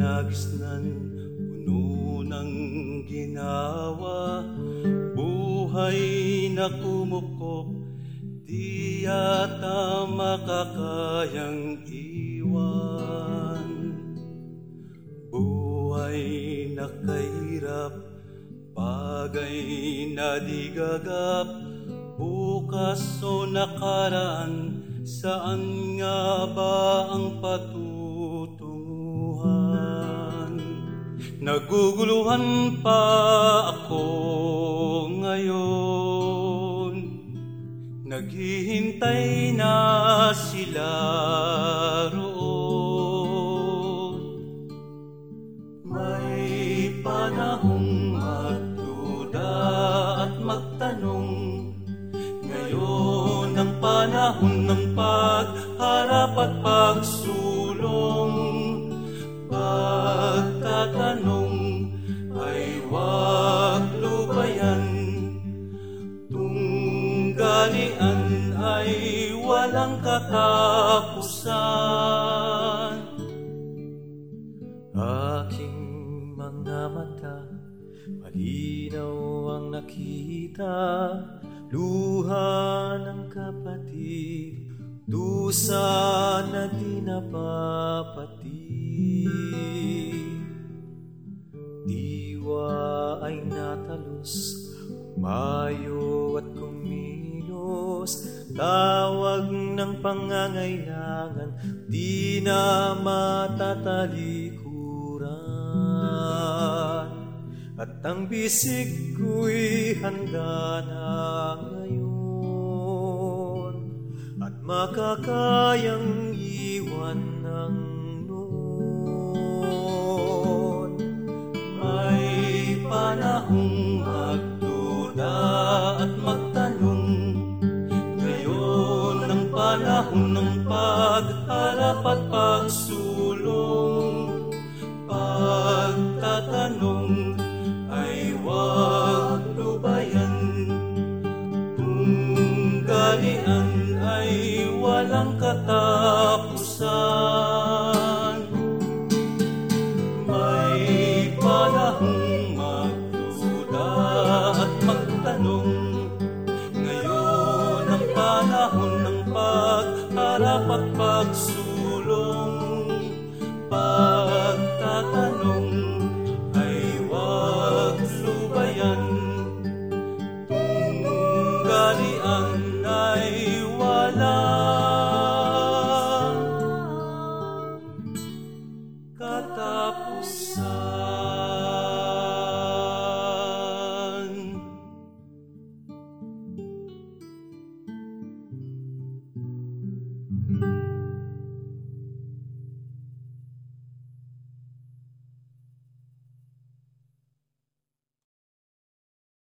nagisnan puno ng ginawa. Buhay na kumukop di yata makakayang iwan. Buhay na kahirap bagay na di gagap. Bukas o nakaraan saan nga ba ang patutunguhan naguguluhan pa ako ngayon. Naghihintay na sila roon. May panahong magduda at magtanong Ngayon ang panahon ng pagharap at pagsulong walang katapusan. Aking mga mata Malinaw ang nakita. Luha ng kapatid Dusa na di napapatid. Diwa ay natalos Umayo at kumilos Tawag ng pangangailangan Di na matatalikuran. At ang bisig ko'y handa na ngayon. At makakayang tatanong ay wag lubayan. Kung kalian ay walang katapusan may panahong magduda at magtanong. Ngayon ang panahon ng pagharap at pagsulong